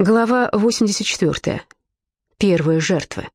Глава 84. Первые жертвы.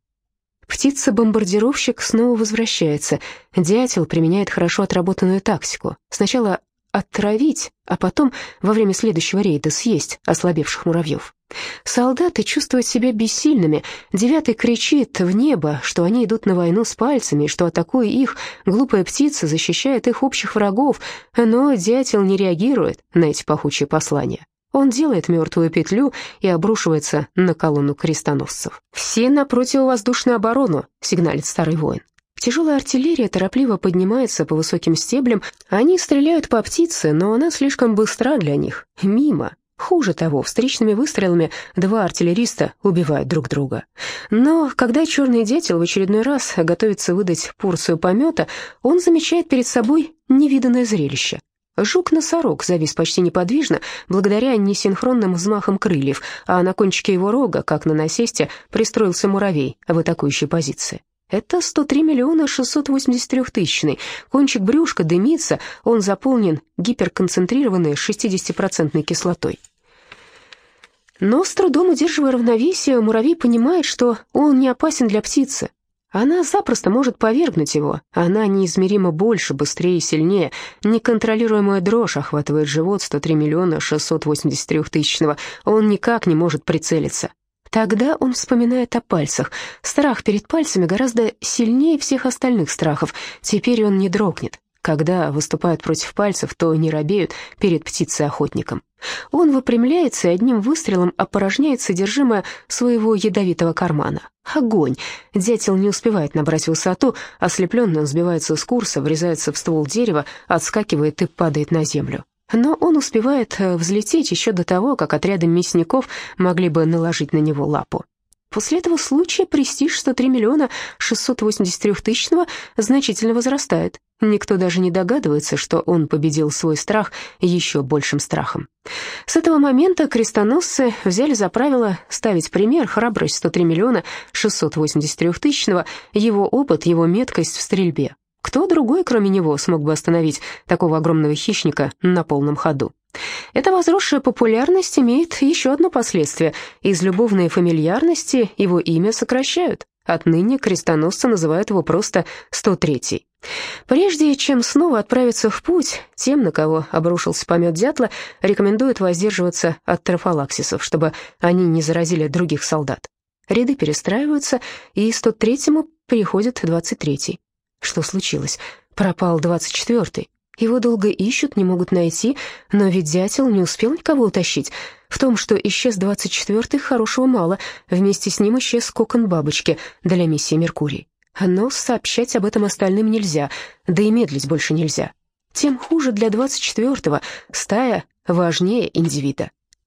Птица-бомбардировщик снова возвращается. Дятел применяет хорошо отработанную тактику. Сначала отравить, а потом во время следующего рейда съесть ослабевших муравьев. Солдаты чувствуют себя бессильными. Девятый кричит в небо, что они идут на войну с пальцами, что, атакуя их, глупая птица защищает их общих врагов, но дятел не реагирует на эти пахучие послания. Он делает мертвую петлю и обрушивается на колонну крестоносцев. «Все на противовоздушную оборону», — сигналит старый воин. Тяжелая артиллерия торопливо поднимается по высоким стеблям. Они стреляют по птице, но она слишком быстра для них. Мимо. Хуже того, встречными выстрелами два артиллериста убивают друг друга. Но когда черный дятел в очередной раз готовится выдать порцию помета, он замечает перед собой невиданное зрелище. Жук-носорог завис почти неподвижно, благодаря несинхронным взмахам крыльев, а на кончике его рога, как на насесте, пристроился муравей в атакующей позиции. Это 103 миллиона 683 тысячный. Кончик брюшка дымится, он заполнен гиперконцентрированной 60% кислотой. Но с трудом удерживая равновесие, муравей понимает, что он не опасен для птицы. Она запросто может повергнуть его. Она неизмеримо больше, быстрее и сильнее. Неконтролируемая дрожь охватывает живот 103 миллиона 683 тысячного. Он никак не может прицелиться. Тогда он вспоминает о пальцах. Страх перед пальцами гораздо сильнее всех остальных страхов. Теперь он не дрогнет. Когда выступают против пальцев, то не робеют перед птицей-охотником. Он выпрямляется и одним выстрелом опорожняет содержимое своего ядовитого кармана. Огонь! Дятел не успевает набрать высоту, ослепленно он сбивается с курса, врезается в ствол дерева, отскакивает и падает на землю. Но он успевает э, взлететь еще до того, как отряды мясников могли бы наложить на него лапу. После этого случая престиж 103 миллиона 683 тысячного значительно возрастает. Никто даже не догадывается, что он победил свой страх еще большим страхом. С этого момента крестоносцы взяли за правило ставить пример храбрость 103 миллиона 683 тысячного, его опыт, его меткость в стрельбе. Кто другой, кроме него, смог бы остановить такого огромного хищника на полном ходу? Эта возросшая популярность имеет еще одно последствие. Из любовной фамильярности его имя сокращают. Отныне крестоносцы называют его просто 103-й. Прежде чем снова отправиться в путь, тем, на кого обрушился помет дятла, рекомендуют воздерживаться от трофалаксисов, чтобы они не заразили других солдат. Ряды перестраиваются, и 103-му переходит 23-й. Что случилось? Пропал 24-й. Его долго ищут, не могут найти, но ведь дятел не успел никого утащить. В том, что исчез 24-й, хорошего мало. Вместе с ним исчез кокон бабочки для миссии «Меркурий». Но сообщать об этом остальным нельзя, да и медлить больше нельзя. Тем хуже для 24-го, стая важнее индивида.